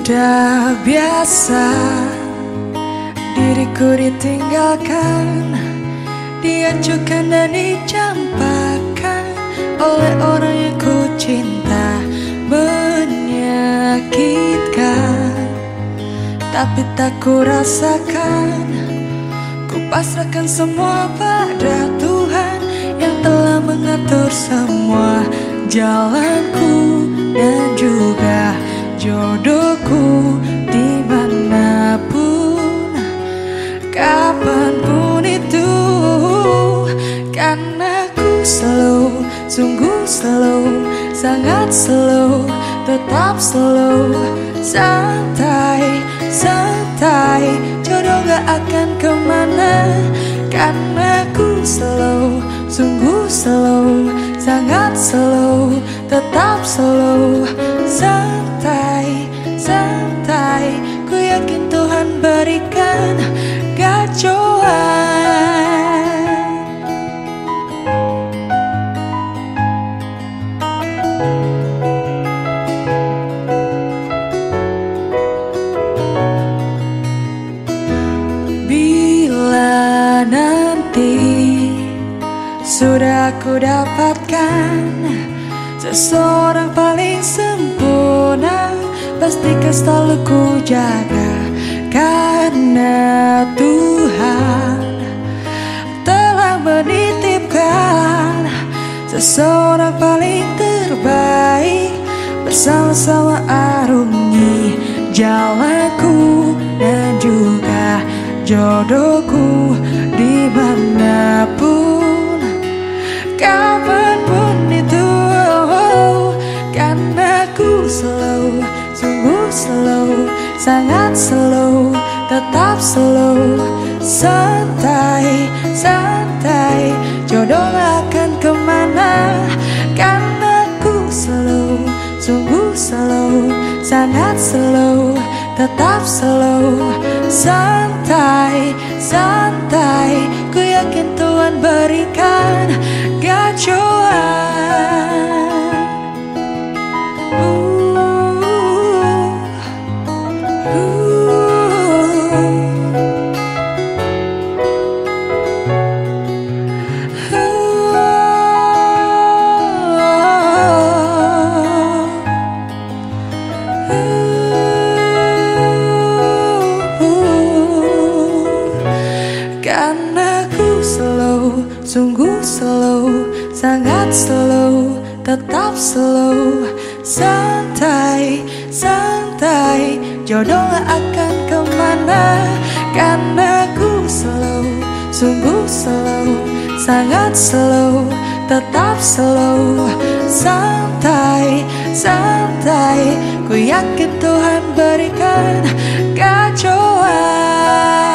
Sudah biasa diriku ditinggalkan Diacukan dan dicampakkan oleh orang yang ku cinta Menyakitkan. Tapi tak ku rasakan Ku pasrahkan semua pada Tuhan Yang telah mengatur semua jalanku dan juga jodohku sungguh slow sangat slow tetap slow. Santai santai jodoh gak akan ke mana. Karena ku slow sungguh slow sangat slow tetap slow. Santai santai ku yakin Tuhan berikan gacoan sudah aku dapatkan. Seseorang paling sempurna Pastikan selalu ku jaga Karena Tuhan Telah menitipkan Seseorang paling terbaik Bersama-sama arungi Jalanku dan juga jodohku di mana pun slow sangat slow tetap slow. Santai santai jodoh akan ke mana? Karena ku slow sungguh slow sangat slow tetap slow. Santai santai sungguh slow, sangat slow, tetap slow, santai, santai, jodoh akan ke mana. Karena ku slow, sungguh slow, sangat slow, tetap slow, santai, santai, ku yakin Tuhan berikan gacoan.